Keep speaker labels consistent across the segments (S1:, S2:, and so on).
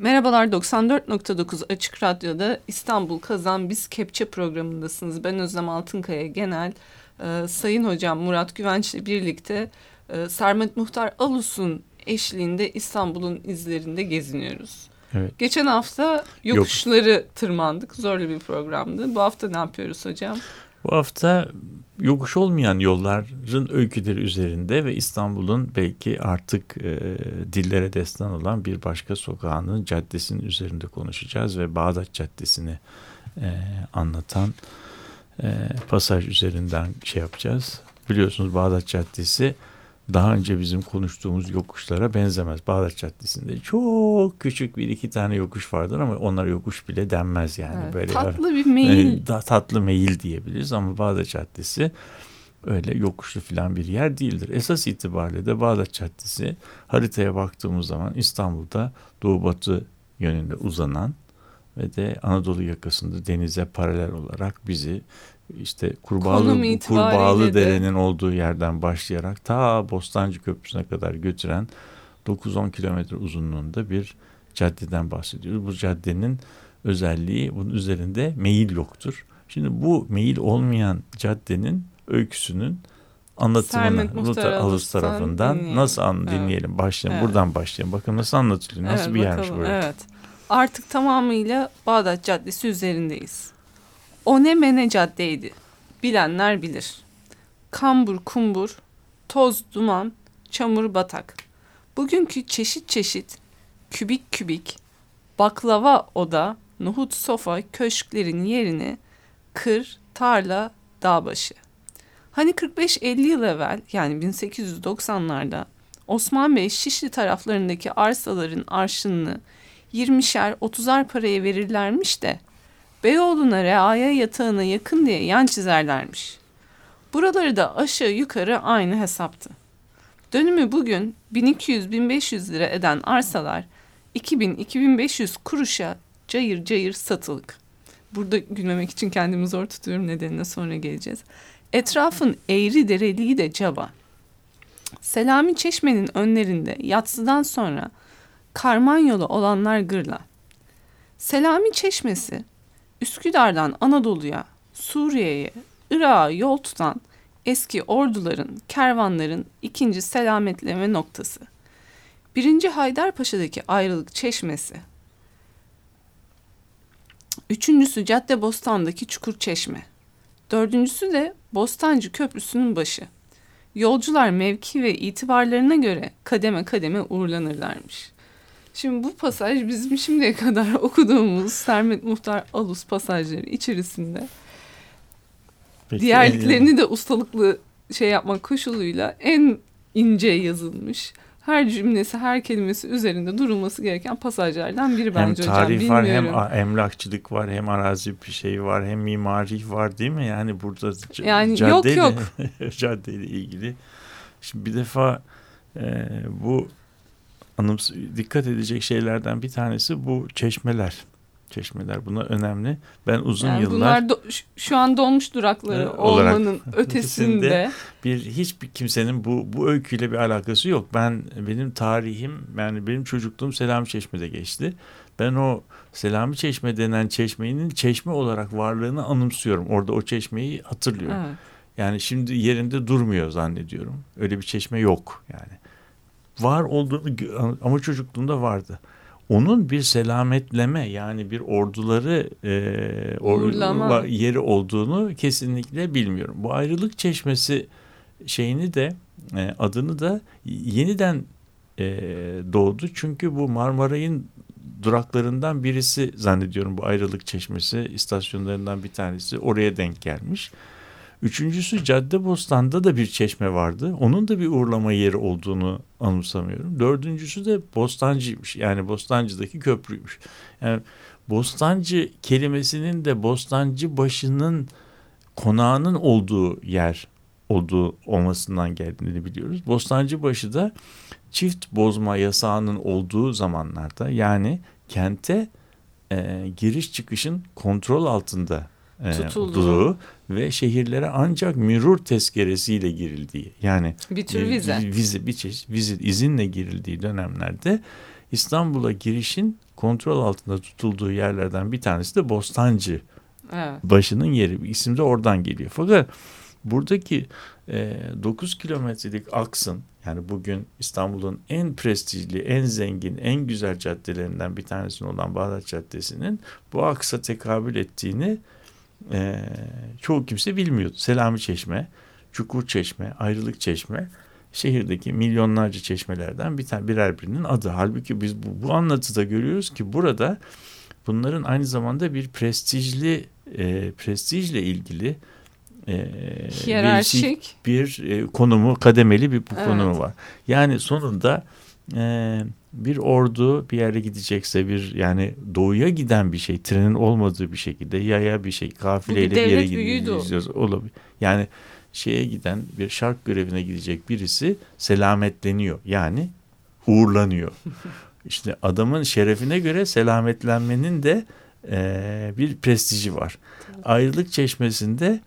S1: Merhabalar 94.9 Açık Radyo'da İstanbul Kazan Biz Kepçe programındasınız. Ben Özlem Altınkaya Genel, e, Sayın Hocam Murat Güvenç ile birlikte e, Sermet Muhtar Alus'un eşliğinde İstanbul'un izlerinde geziniyoruz. Evet. Geçen hafta yokuşları Yok. tırmandık. Zorlu bir programdı. Bu hafta ne yapıyoruz hocam?
S2: Bu hafta yokuş olmayan yolların öyküleri üzerinde ve İstanbul'un belki artık e, dillere destan olan bir başka sokağının caddesinin üzerinde konuşacağız ve Bağdat Caddesi'ni e, anlatan e, pasaj üzerinden şey yapacağız. Biliyorsunuz Bağdat Caddesi daha önce bizim konuştuğumuz yokuşlara benzemez. Bağdat Caddesi'nde çok küçük bir iki tane yokuş vardır ama onlar yokuş bile denmez yani.
S1: Evet, böyle tatlı bir meyil.
S2: Da, tatlı meyil diyebiliriz ama Bağdat Caddesi öyle yokuşlu falan bir yer değildir. Esas itibariyle de Bağdat Caddesi haritaya baktığımız zaman İstanbul'da doğu batı yönünde uzanan ve de Anadolu yakasında denize paralel olarak bizi işte Kurbağalı, Kurbağalı Dere'nin olduğu yerden başlayarak ta Bostancı Köprüsü'ne kadar götüren 9-10 kilometre uzunluğunda bir caddeden bahsediyoruz. Bu caddenin özelliği bunun üzerinde meyil yoktur. Şimdi bu meyil olmayan caddenin öyküsünün anlatımını Ruta Alus tarafından dinleyelim. nasıl an dinleyelim evet. başlayalım evet. buradan başlayalım bakın nasıl anlatılıyor nasıl evet, bir yermiş burası.
S1: Evet artık tamamıyla Bağdat Caddesi üzerindeyiz. Onemene Caddeydi. Bilenler bilir. Kambur kumbur, toz duman, çamur batak. Bugünkü çeşit çeşit, kübik kübik, baklava oda, nohut sofa köşklerin yerini kır, tarla, dağbaşı. Hani 45-50 yıl evvel yani 1890'larda Osman Bey Şişli taraflarındaki arsaların arşınını 20'şer 30'ar paraya verirlermiş de Beyoğlu'na reaya yatağına yakın diye yan çizerlermiş. Buraları da aşağı yukarı aynı hesaptı. Dönümü bugün 1200-1500 lira eden arsalar 2000-2500 kuruşa cayır cayır satılık. Burada gülmemek için kendimi zor tutuyorum nedenine sonra geleceğiz. Etrafın eğri dereliği de caba. Selami Çeşme'nin önlerinde yatsıdan sonra karman yolu olanlar gırla. Selami Çeşmesi Üsküdar'dan Anadolu'ya, Suriye'ye, Irak'a yol tutan eski orduların, kervanların ikinci selametleme noktası. Birinci Haydarpaşa'daki ayrılık çeşmesi. Üçüncüsü Cadde Bostan'daki Çukur Çeşme. Dördüncüsü de Bostancı Köprüsü'nün başı. Yolcular mevki ve itibarlarına göre kademe kademe uğurlanırlarmış. Şimdi bu pasaj bizim şimdiye kadar okuduğumuz Sermet Muhtar Alus pasajları içerisinde Peki, diğerliklerini de ustalıklı şey yapmak koşuluyla en ince yazılmış. Her cümlesi, her kelimesi üzerinde durulması gereken pasajlardan biri bence
S2: hem tarih hocam. Var, hem emlakçılık var, hem arazi bir şey var, hem mimari var değil mi? Yani burada
S1: yani caddeyle, yok, yok.
S2: caddeyle ilgili. Şimdi bir defa e, bu anıms dikkat edecek şeylerden bir tanesi bu çeşmeler. Çeşmeler buna önemli. Ben uzun yani yıllar bunlar do,
S1: şu an dolmuş durakları e, olmanın ötesinde
S2: bir hiçbir kimsenin bu bu öyküyle bir alakası yok. Ben benim tarihim yani benim çocukluğum Selami Çeşme'de geçti. Ben o Selami Çeşme denen çeşmenin çeşme olarak varlığını anımsıyorum. Orada o çeşmeyi hatırlıyorum. Evet. Yani şimdi yerinde durmuyor zannediyorum. Öyle bir çeşme yok yani var olduğunu ama çocukluğunda vardı. Onun bir selametleme yani bir orduları e, or, yeri olduğunu kesinlikle bilmiyorum. Bu ayrılık çeşmesi şeyini de e, adını da yeniden e, doğdu. Çünkü bu Marmaray'ın duraklarından birisi zannediyorum bu ayrılık çeşmesi istasyonlarından bir tanesi oraya denk gelmiş. Üçüncüsü Caddebostan'da da bir çeşme vardı. Onun da bir uğurlama yeri olduğunu anımsamıyorum. Dördüncüsü de Bostancı'ymış. Yani Bostancı'daki köprüymüş. Yani Bostancı kelimesinin de Bostancı başının konağının olduğu yer olduğu olmasından geldiğini biliyoruz. Bostancıbaşı da çift bozma yasağının olduğu zamanlarda yani kente e, giriş çıkışın kontrol altında tutulduğu ve şehirlere ancak mürur tezkeresiyle girildiği yani
S1: bir tür vize
S2: vize bir çeşit vize izinle girildiği dönemlerde İstanbul'a girişin kontrol altında tutulduğu yerlerden bir tanesi de Bostancı
S1: Evet.
S2: başının yeri. İsim de oradan geliyor. Fakat buradaki e, 9 kilometrelik aksın yani bugün İstanbul'un en prestijli, en zengin, en güzel caddelerinden bir tanesinin olan Bağdat Caddesi'nin bu aksa tekabül ettiğini e, çoğu kimse bilmiyordu. Selami Çeşme, Çukur Çeşme, Ayrılık Çeşme şehirdeki milyonlarca çeşmelerden bir tane birer birinin adı. Halbuki biz bu, bu anlatıda görüyoruz ki burada bunların aynı zamanda bir prestijli e, prestijle ilgili e,
S1: Hiyerarşik.
S2: bir e, konumu kademeli bir bu
S1: Evet.
S2: konumu var. Yani sonunda e, bir ordu bir yere gidecekse bir yani doğuya giden bir şey trenin olmadığı bir şekilde yaya bir şey kafileyle bir, yere
S1: büyüğüydü o.
S2: gideceğiz olabilir. Yani şeye giden bir şark görevine gidecek birisi selametleniyor. Yani uğurlanıyor. işte adamın şerefine göre selametlenmenin de e, bir prestiji var. Ayrılık çeşmesinde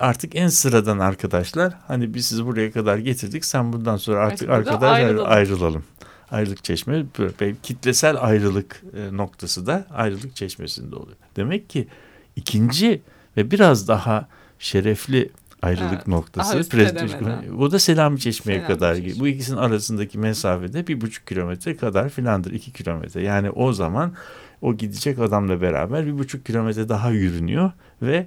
S2: artık en sıradan arkadaşlar hani biz sizi buraya kadar getirdik sen bundan sonra artık
S1: Artık burada
S2: arkadaş
S1: ayrılalım.
S2: ayrılalım. Ayrılık çeşme böyle kitlesel ayrılık e, noktası da ayrılık çeşmesinde oluyor. Demek ki ikinci ve biraz daha şerefli ayrılık
S1: Evet,
S2: noktası prestij. O da Selami Çeşme'ye
S1: Selami
S2: kadar.
S1: Çeşme.
S2: Bu ikisinin arasındaki mesafede bir buçuk kilometre kadar filandır. iki kilometre. Yani o zaman o gidecek adamla beraber bir buçuk kilometre daha yürünüyor ve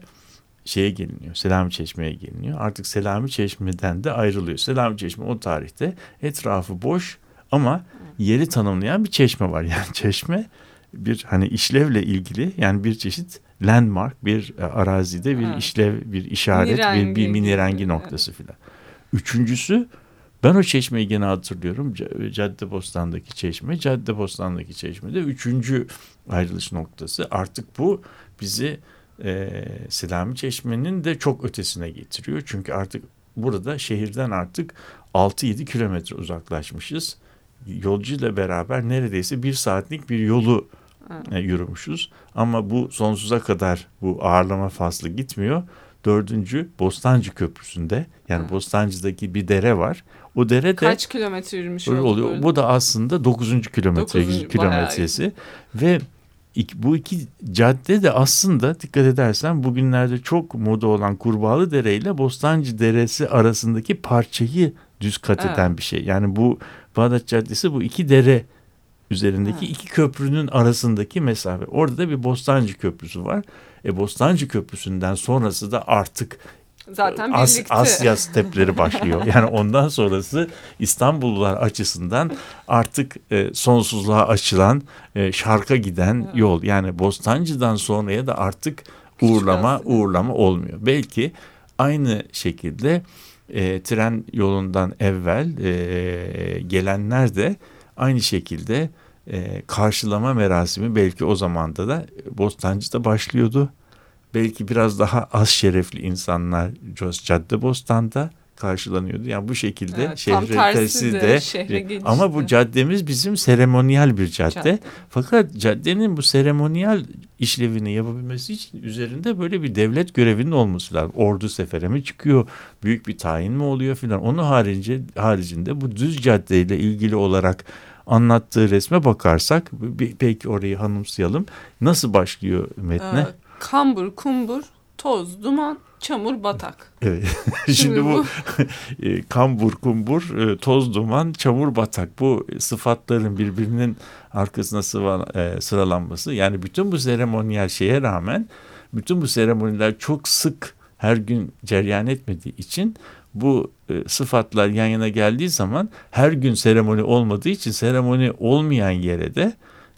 S2: şeye geliniyor. Selami Çeşme'ye geliniyor. Artık Selami Çeşme'den de ayrılıyor. Selami Çeşme o tarihte etrafı boş ama yeri tanımlayan bir çeşme var. Yani çeşme bir hani işlevle ilgili yani bir çeşit landmark bir e, arazide bir
S1: Evet.
S2: işlev bir işaret bir,
S1: Minirengi
S2: bir mini
S1: gibi,
S2: rengi
S1: evet.
S2: noktası filan. Üçüncüsü ben o çeşmeyi gene hatırlıyorum. Caddebostan'daki çeşme. Caddebostan'daki çeşme de üçüncü ayrılış noktası. Artık bu bizi e, Selami Çeşme'nin de çok ötesine getiriyor. Çünkü artık burada şehirden artık 6-7 kilometre uzaklaşmışız. Yolcuyla beraber neredeyse bir saatlik bir yolu e, yürümüşüz. Ama bu sonsuza kadar bu ağırlama faslı gitmiyor. Dördüncü Bostancı Köprüsü'nde yani
S1: Evet.
S2: Bostancı'daki bir dere var. O dere de
S1: Kaç kilometre yürümüş
S2: oluyor. Bu da aslında 9. kilometre
S1: Dokuzuncu,
S2: kilometresi ve ik- bu iki cadde de aslında dikkat edersen bugünlerde çok moda olan Kurbağalı Dere ile Bostancı Deresi arasındaki parçayı düz kat
S1: Evet.
S2: eden bir şey. Yani bu Bağdat Caddesi bu iki dere üzerindeki
S1: Evet.
S2: iki köprünün arasındaki mesafe. Orada da bir Bostancı Köprüsü var. E Bostancı Köprüsü'nden sonrası da artık
S1: Zaten
S2: As-
S1: birlikte.
S2: Asya stepleri başlıyor. Yani ondan sonrası İstanbullular açısından artık e, sonsuzluğa açılan, e, şarka giden
S1: Evet.
S2: yol. Yani Bostancı'dan sonraya da artık uğurlama
S1: Asya.
S2: uğurlama olmuyor. Belki aynı şekilde e, tren yolundan evvel e, gelenler de aynı şekilde e, karşılama merasimi belki o zamanda da Bostancı'da başlıyordu. Belki biraz daha az şerefli insanlar Caddebostan'da karşılanıyordu. Yani bu şekilde
S1: Evet,
S2: şehre
S1: tersi de şehre gelişti.
S2: ama bu caddemiz bizim seremoniyel bir cadde.
S1: Cadde.
S2: Fakat caddenin bu seremoniyel işlevini yapabilmesi için üzerinde böyle bir devlet görevinin olması lazım. Ordu sefere mi çıkıyor, büyük bir tayin mi oluyor filan. Onun harici, haricinde bu düz caddeyle ilgili olarak anlattığı resme bakarsak bir, belki orayı hanımsayalım. Nasıl başlıyor metne?
S1: Ee, kambur, kumbur, toz, duman, çamur, batak.
S2: Evet. Şimdi bu e, kambur, kumbur, e, toz duman, çamur, batak bu sıfatların birbirinin arkasına sıva, e, sıralanması yani bütün bu seremoniyel şeye rağmen bütün bu seremoniler çok sık her gün ceryan etmediği için bu e, sıfatlar yan yana geldiği zaman her gün seremoni olmadığı için seremoni olmayan yere de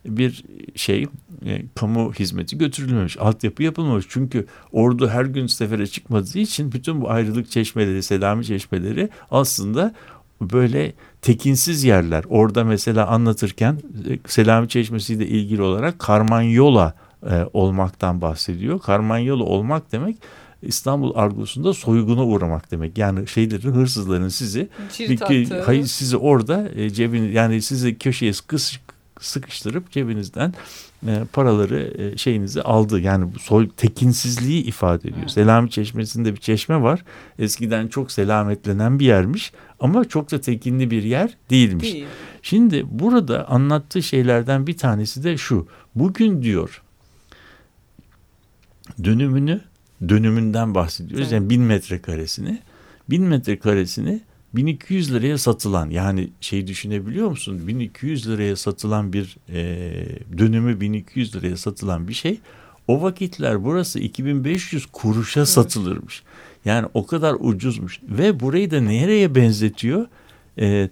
S2: bir şey e, kamu hizmeti götürülmemiş. Altyapı yapılmamış. Çünkü ordu her gün sefere çıkmadığı için bütün bu ayrılık çeşmeleri, selami çeşmeleri aslında böyle tekinsiz yerler. Orada mesela anlatırken e, Selami Çeşmesi ile ilgili olarak Karmanyola e, olmaktan bahsediyor. Karmanyola olmak demek İstanbul argosunda soyguna uğramak demek. Yani şeylerin hırsızların sizi bir, hayır sizi orada e, cebin yani sizi köşeye kıs, sıkıştırıp cebinizden e, paraları e, şeyinizi aldı. Yani bu soy tekinsizliği ifade ediyor. Selami Çeşmesi'nde bir çeşme var. Eskiden çok selametlenen bir yermiş ama çok da tekinli bir yer değilmiş. Değil. Şimdi burada anlattığı şeylerden bir tanesi de şu. Bugün diyor dönümünü dönümünden bahsediyoruz. Evet. Yani bin metrekaresini bin metrekaresini 1200 liraya satılan yani şey düşünebiliyor musun? 1200 liraya satılan bir e, dönümü 1200 liraya satılan bir şey o vakitler burası 2500 kuruşa evet. satılırmış. Yani o kadar ucuzmuş ve burayı da nereye benzetiyor? Ee,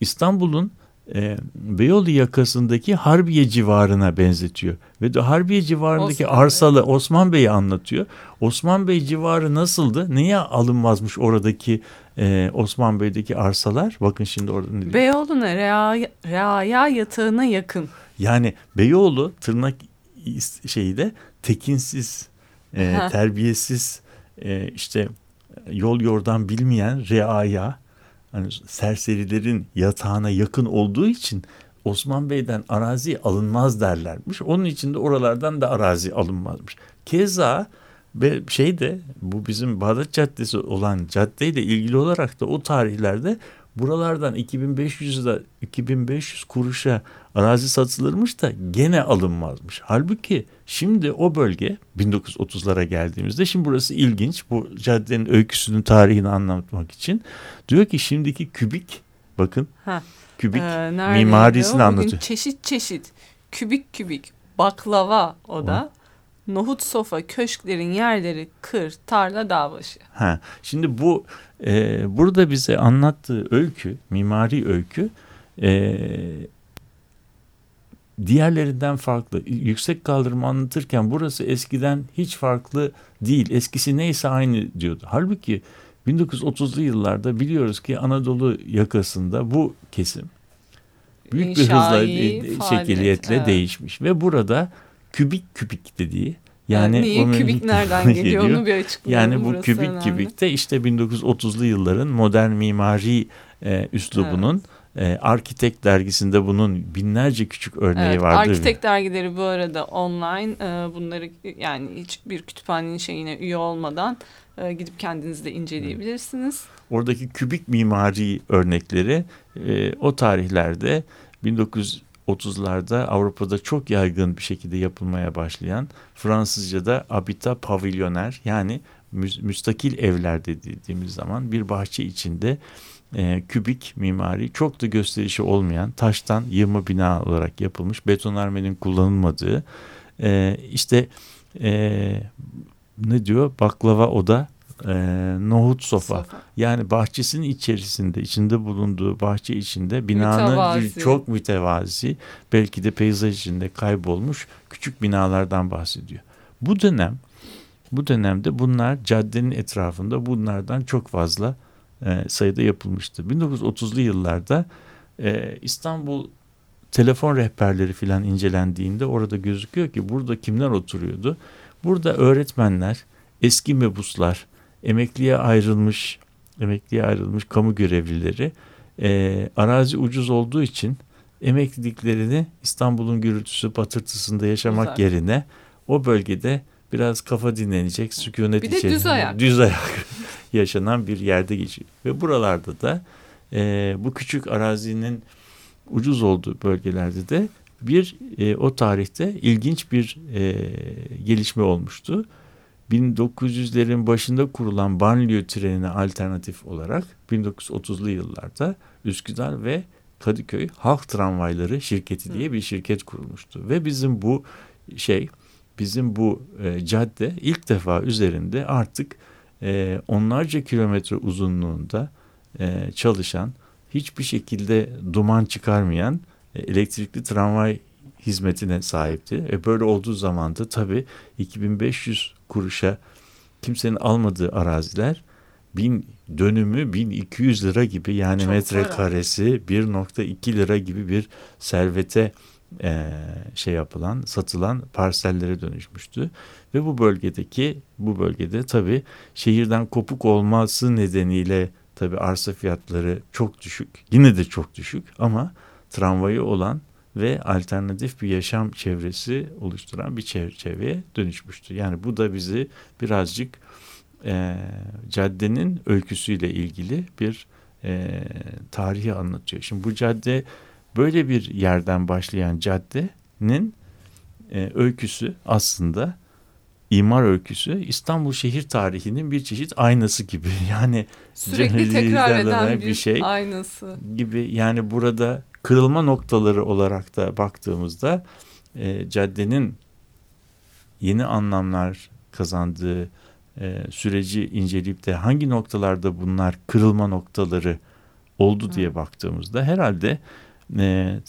S2: İstanbul'un e, Beyoğlu yakasındaki Harbiye civarına benzetiyor. Ve de Harbiye civarındaki Osman arsalı Bey. Osman Bey'i anlatıyor. Osman Bey civarı nasıldı? Niye alınmazmış oradaki e, Osman Bey'deki arsalar? Bakın şimdi orada ne diyor?
S1: Beyoğlu'na reaya, reaya yatağına yakın.
S2: Yani Beyoğlu tırnak şeyi de tekinsiz, e, terbiyesiz, e, işte yol yordan bilmeyen reaya hani serserilerin yatağına yakın olduğu için Osman Bey'den arazi alınmaz derlermiş. Onun için de oralardan da arazi alınmazmış. Keza ve şey de bu bizim Bağdat Caddesi olan caddeyle ilgili olarak da o tarihlerde buralardan 2500'da 2500 kuruşa arazi satılırmış da gene alınmazmış. Halbuki şimdi o bölge 1930'lara geldiğimizde şimdi burası ilginç. Bu caddenin öyküsünün tarihini anlatmak için diyor ki şimdiki kübik bakın ha. kübik ee, mimarisini anlatıyor.
S1: Çeşit çeşit kübik kübik baklava o da. Hı nohut sofa köşklerin yerleri kır, tarla, dağ başı.
S2: Ha, şimdi bu e, burada bize anlattığı öykü, mimari öykü e, diğerlerinden farklı. Yüksek kaldırımı anlatırken burası eskiden hiç farklı değil. Eskisi neyse aynı diyordu. Halbuki 1930'lu yıllarda biliyoruz ki Anadolu yakasında bu kesim büyük bir hızla şekiliyetle evet. değişmiş ve burada kübik kübik dediği
S1: yani niye kübik nereden geliyor onu bir açıklayalım.
S2: Yani bu kübik önemli. kübik de işte 1930'lu yılların modern mimari e, üslubunun evet. e, Arkitek dergisinde bunun binlerce küçük örneği evet, vardır.
S1: Arkitek dergileri bu arada online e, bunları yani hiçbir kütüphanenin şeyine üye olmadan e, gidip kendiniz de inceleyebilirsiniz.
S2: Oradaki kübik mimari örnekleri e, o tarihlerde 19 30'larda Avrupa'da çok yaygın bir şekilde yapılmaya başlayan Fransızca'da habitat pavilyoner yani müstakil evler dediğimiz zaman bir bahçe içinde e, kübik mimari çok da gösterişi olmayan taştan yığma bina olarak yapılmış betonarmenin kullanılmadığı e, işte e, ne diyor baklava oda e, nohut sofa. sofa. Yani bahçesinin içerisinde, içinde bulunduğu bahçe içinde binanın mütevazi. çok mütevazi, belki de peyzaj içinde kaybolmuş küçük binalardan bahsediyor. Bu dönem, bu dönemde bunlar caddenin etrafında bunlardan çok fazla e, sayıda yapılmıştı. 1930'lu yıllarda e, İstanbul telefon rehberleri filan incelendiğinde orada gözüküyor ki burada kimler oturuyordu? Burada öğretmenler, eski mebuslar, emekliye ayrılmış emekliye ayrılmış kamu görevlileri e, arazi ucuz olduğu için emekliliklerini İstanbul'un gürültüsü patırtısında yaşamak Güzel. yerine o bölgede biraz kafa dinlenecek sükunet bir içerisinde düz ayak, düz ayak yaşanan bir yerde geçiyor. Ve buralarda da e, bu küçük arazinin ucuz olduğu bölgelerde de bir e, o tarihte ilginç bir e, gelişme olmuştu. 1900'lerin başında kurulan banliyö trenine alternatif olarak 1930'lu yıllarda Üsküdar ve Kadıköy Halk Tramvayları Şirketi diye bir şirket kurulmuştu. Ve bizim bu şey, bizim bu e, cadde ilk defa üzerinde artık e, onlarca kilometre uzunluğunda e, çalışan, hiçbir şekilde duman çıkarmayan e, elektrikli tramvay hizmetine sahipti. E böyle olduğu zaman da tabii 2500 kuruşa kimsenin almadığı araziler bin dönümü 1200 lira gibi yani Çok metrekaresi 1.2 lira gibi bir servete e, şey yapılan satılan parsellere dönüşmüştü. Ve bu bölgedeki bu bölgede tabi şehirden kopuk olması nedeniyle tabi arsa fiyatları çok düşük. Yine de çok düşük ama tramvayı olan ve alternatif bir yaşam çevresi oluşturan bir çerçeveye dönüşmüştür. Yani bu da bizi birazcık e, caddenin öyküsüyle ilgili bir e, tarihi anlatıyor. Şimdi bu cadde böyle bir yerden başlayan caddenin e, öyküsü aslında imar öyküsü İstanbul şehir tarihinin bir çeşit aynası gibi. Yani
S1: sürekli tekrar eden bir, bir şey aynası
S2: gibi. Yani burada kırılma noktaları olarak da baktığımızda e, caddenin yeni anlamlar kazandığı e, süreci inceleyip de hangi noktalarda bunlar kırılma noktaları oldu diye baktığımızda herhalde e,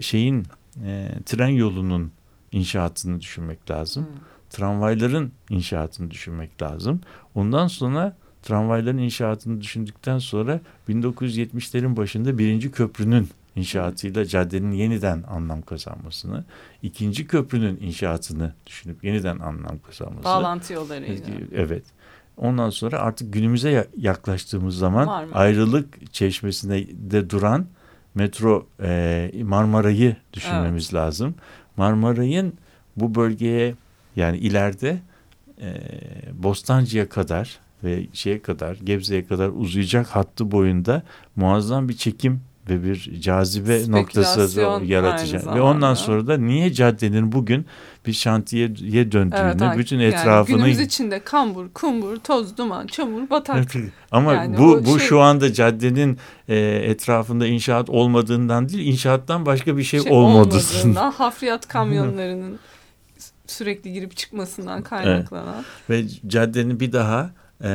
S2: şeyin e, tren yolunun inşaatını düşünmek lazım. Hmm. Tramvayların inşaatını düşünmek lazım. Ondan sonra tramvayların inşaatını düşündükten sonra 1970'lerin başında birinci köprünün inşaatıyla caddenin yeniden anlam kazanmasını, ikinci köprünün inşaatını düşünüp yeniden anlam kazanmasını.
S1: Bağlantı yollarıyla.
S2: Evet. Ondan sonra artık günümüze yaklaştığımız zaman ayrılık çeşmesinde de duran metro e, Marmaray'ı düşünmemiz evet. lazım. Marmaray'ın bu bölgeye yani ileride e, Bostancı'ya kadar ve şeye kadar Gebze'ye kadar uzayacak hattı boyunda muazzam bir çekim ve bir cazibe noktası yaratacak. Ve ondan sonra da niye caddenin bugün bir şantiyeye döndüğünü, evet, bütün etrafını...
S1: Yani günümüz içinde kambur, kumbur, toz, duman, çamur, batak.
S2: Ama yani bu bu şey... şu anda caddenin e, etrafında inşaat olmadığından değil, inşaattan başka bir şey, şey olmadığından.
S1: hafriyat kamyonlarının sürekli girip çıkmasından kaynaklanan.
S2: Evet. Ve caddenin bir daha e,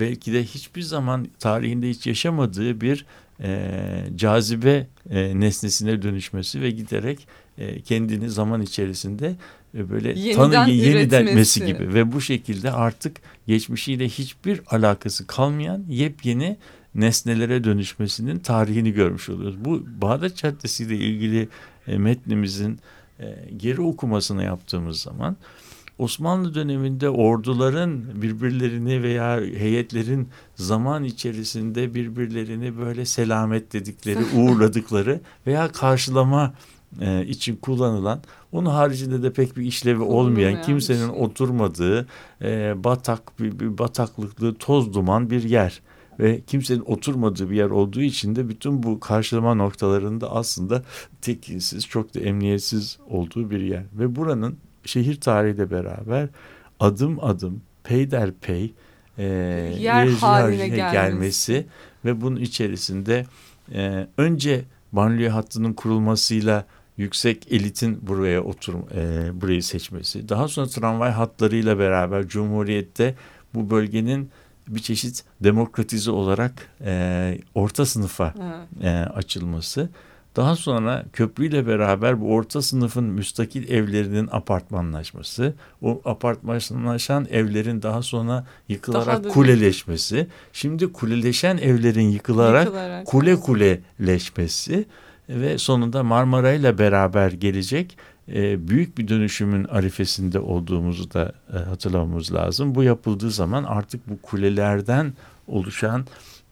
S2: belki de hiçbir zaman tarihinde hiç yaşamadığı bir e, cazibe e, nesnesine dönüşmesi ve giderek e, kendini zaman içerisinde e, böyle yeniden, tanı, yeniden gibi ve bu şekilde artık geçmişiyle hiçbir alakası kalmayan yepyeni nesnelere dönüşmesinin tarihini görmüş oluyoruz. Bu Bağdat Caddesi ile ilgili e, metnimizin e, geri okumasını yaptığımız zaman Osmanlı döneminde orduların birbirlerini veya heyetlerin zaman içerisinde birbirlerini böyle selamet dedikleri, uğurladıkları veya karşılama e, için kullanılan, onun haricinde de pek bir işlevi olmayan, kimsenin şey. oturmadığı, e, batak, bir, bir bataklıklı, toz duman bir yer ve kimsenin oturmadığı bir yer olduğu için de bütün bu karşılama noktalarında aslında tekinsiz, çok da emniyetsiz olduğu bir yer. Ve buranın şehir tarihiyle beraber adım adım, peyderpey e,
S1: yer haline gelmesi.
S2: gelmesi ve bunun içerisinde e, önce banliyö hattının kurulmasıyla yüksek elitin buraya otur e, burayı seçmesi. Daha sonra tramvay hatlarıyla beraber Cumhuriyet'te bu bölgenin bir çeşit demokratize olarak e, orta sınıfa e, açılması. Daha sonra köprüyle beraber bu orta sınıfın müstakil evlerinin apartmanlaşması, o apartmanlaşan evlerin daha sonra yıkılarak daha kuleleşmesi, şimdi kuleleşen evlerin yıkılarak, yıkılarak kule kuleleşmesi ve sonunda Marmara ile beraber gelecek e, büyük bir dönüşümün arifesinde olduğumuzu da e, hatırlamamız lazım. Bu yapıldığı zaman artık bu kulelerden oluşan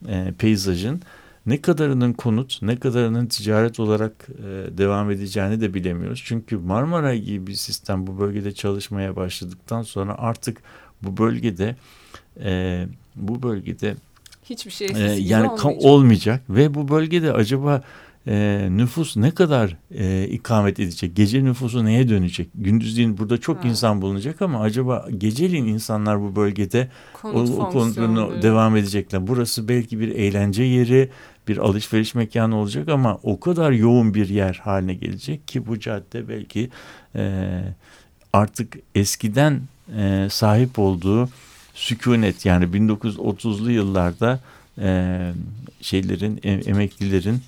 S2: e, peyzajın ne kadarının konut, ne kadarının ticaret olarak e, devam edeceğini de bilemiyoruz. Çünkü Marmara gibi bir sistem bu bölgede çalışmaya başladıktan sonra artık bu bölgede e, bu bölgede
S1: hiçbir şey e,
S2: yani olmayacak. olmayacak ve bu bölgede acaba e, nüfus ne kadar e, ikamet edecek? Gece nüfusu neye dönecek? Gündüzleyin burada çok ha. insan bulunacak ama acaba geceliğin insanlar bu bölgede Konut o, o konutunu devam edecekler. Burası belki bir eğlence yeri, bir alışveriş mekanı olacak ama o kadar yoğun bir yer haline gelecek ki bu cadde belki e, artık eskiden e, sahip olduğu sükunet yani 1930'lu yıllarda e, şeylerin e, emeklilerin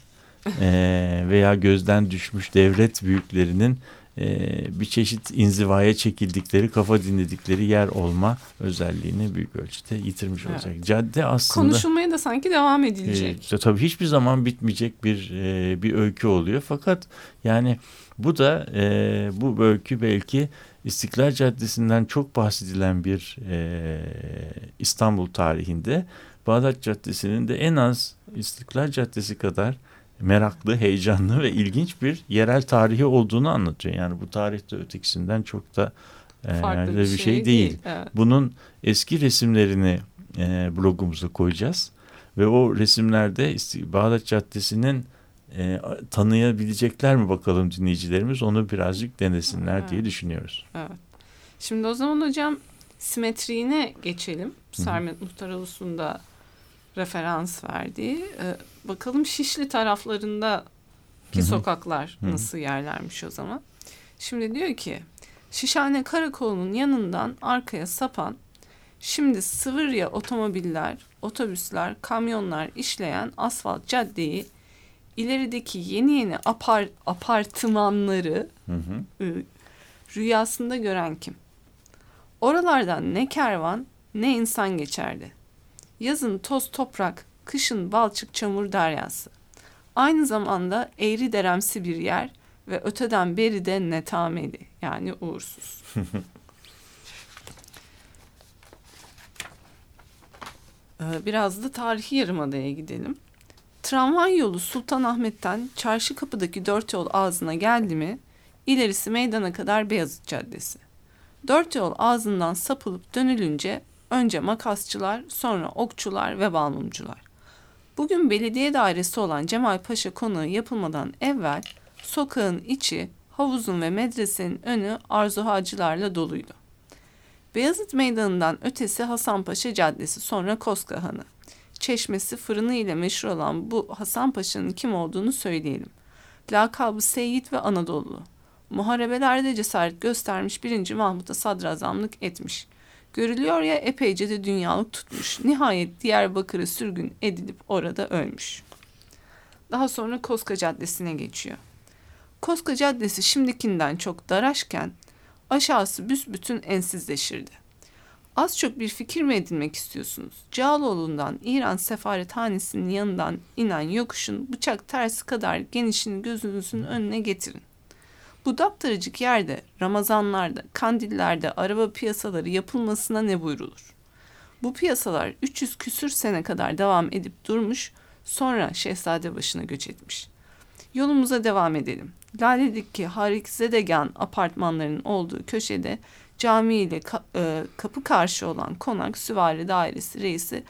S2: e, veya gözden düşmüş devlet büyüklerinin e, bir çeşit inzivaya çekildikleri, kafa dinledikleri yer olma özelliğini büyük ölçüde yitirmiş evet. olacak. Cadde aslında...
S1: Konuşulmaya da sanki devam edilecek.
S2: E, tabii hiçbir zaman bitmeyecek bir e, bir öykü oluyor. Fakat yani bu da e, bu öykü belki İstiklal Caddesi'nden çok bahsedilen bir e, İstanbul tarihinde Bağdat Caddesi'nin de en az İstiklal Caddesi kadar meraklı, heyecanlı ve ilginç bir yerel tarihi olduğunu anlatıyor. Yani bu tarihte ötekisinden çok da e,
S1: Farklı
S2: bir, bir şey, şey değil. değil.
S1: Evet.
S2: Bunun eski resimlerini e, blogumuza koyacağız ve o resimlerde Bağdat Caddesi'nin e, tanıyabilecekler mi bakalım dinleyicilerimiz onu birazcık denesinler evet. diye düşünüyoruz.
S1: Evet. Şimdi o zaman hocam simetriğine geçelim. Sermet Muhtar Alus'un da referans verdiği. Ee, bakalım Şişli taraflarında ki sokaklar Hı-hı. nasıl yerlermiş o zaman. Şimdi diyor ki Şişhane Karakolu'nun yanından arkaya sapan şimdi sıvırya otomobiller, otobüsler, kamyonlar işleyen asfalt caddeyi ilerideki yeni yeni apar, apartmanları hı hı. Rüyasında gören kim? Oralardan ne kervan ne insan geçerdi. Yazın toz toprak, kışın balçık çamur deryası. Aynı zamanda eğri deremsi bir yer ve öteden beri de netameli yani uğursuz. Ee, biraz da tarihi yarımadaya gidelim. Tramvay yolu Sultanahmet'ten Çarşı Kapı'daki dört yol ağzına geldi mi, ilerisi meydana kadar Beyazıt Caddesi. Dört yol ağzından sapılıp dönülünce önce makasçılar, sonra okçular ve balmumcular. Bugün belediye dairesi olan Cemal Paşa konağı yapılmadan evvel sokağın içi, havuzun ve medresenin önü arzu hacılarla doluydu. Beyazıt Meydanı'ndan ötesi Hasanpaşa Caddesi sonra Koskahanı. Çeşmesi fırını ile meşhur olan bu Hasan Paşa'nın kim olduğunu söyleyelim. Lakabı Seyit ve Anadolu. Muharebelerde cesaret göstermiş birinci Mahmut'a sadrazamlık etmiş. Görülüyor ya epeyce de dünyalık tutmuş. Nihayet Diyarbakır'a sürgün edilip orada ölmüş. Daha sonra Koska Caddesi'ne geçiyor. Koska Caddesi şimdikinden çok daraşken aşağısı büsbütün ensizleşirdi. Az çok bir fikir mi edinmek istiyorsunuz? Cağaloğlu'ndan İran sefarethanesinin yanından inen yokuşun bıçak tersi kadar genişini gözünüzün önüne getirin. Bu daptarıcık yerde Ramazanlarda, kandillerde araba piyasaları yapılmasına ne buyrulur? Bu piyasalar 300 küsür sene kadar devam edip durmuş, sonra Şehzade başına göç etmiş. Yolumuza devam edelim. Lale'deki Harik Zedegan apartmanlarının olduğu köşede cami ile ka- e, kapı karşı olan konak süvari dairesi reisi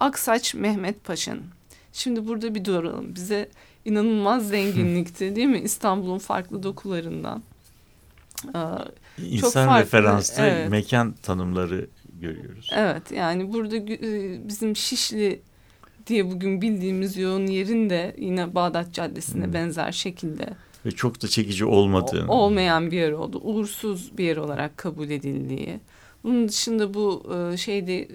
S1: Aksaç Mehmet Paşa'nın. Şimdi burada bir duralım. Bize inanılmaz zenginlikti değil mi? İstanbul'un farklı dokularından.
S2: Ee, İnsan çok farklı, referanslı evet. mekan tanımları görüyoruz.
S1: Evet yani burada e, bizim Şişli diye bugün bildiğimiz yoğun yerin de yine Bağdat Caddesi'ne hmm. benzer şekilde.
S2: Ve çok da çekici olmadığı.
S1: Olmayan bir yer oldu. Uğursuz bir yer olarak kabul edildiği. Bunun dışında bu e, şeyde e,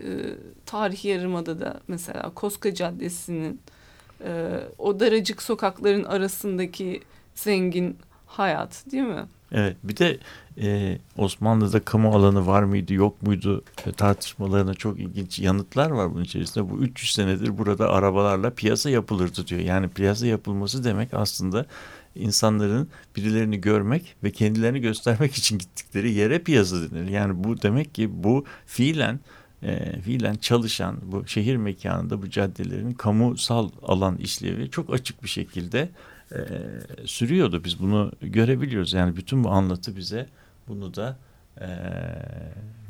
S1: tarih yarımada da mesela Koska Caddesi'nin e, o daracık sokakların arasındaki zengin hayat değil mi?
S2: Evet bir de e, Osmanlı'da kamu alanı var mıydı yok muydu e, tartışmalarına çok ilginç yanıtlar var bunun içerisinde. Bu 300 senedir burada arabalarla piyasa yapılırdı diyor. Yani piyasa yapılması demek aslında insanların birilerini görmek ve kendilerini göstermek için gittikleri yere piyasa denir. Yani bu demek ki bu fiilen e, fiilen çalışan bu şehir mekanında bu caddelerin kamusal alan işlevi çok açık bir şekilde e, sürüyordu. Biz bunu görebiliyoruz. Yani bütün bu anlatı bize bunu da e,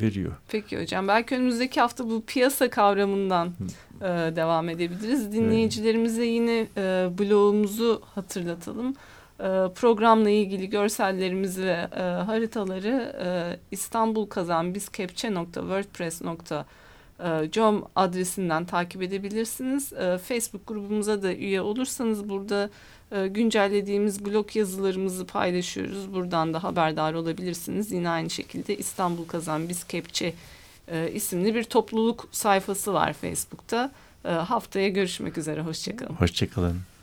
S2: veriyor.
S1: Peki hocam belki önümüzdeki hafta bu piyasa kavramından e, devam edebiliriz. Dinleyicilerimize yine e, blogumuzu hatırlatalım. E, programla ilgili görsellerimizi ve e, haritaları e, İstanbul Kazan bizkepçe.wordpress.com adresinden takip edebilirsiniz. E, Facebook grubumuza da üye olursanız burada e, güncellediğimiz blog yazılarımızı paylaşıyoruz. Buradan da haberdar olabilirsiniz. Yine aynı şekilde İstanbul Kazan Biz Kepçe e, isimli bir topluluk sayfası var Facebook'ta. E, haftaya görüşmek üzere. Hoşçakalın.
S2: Hoşçakalın.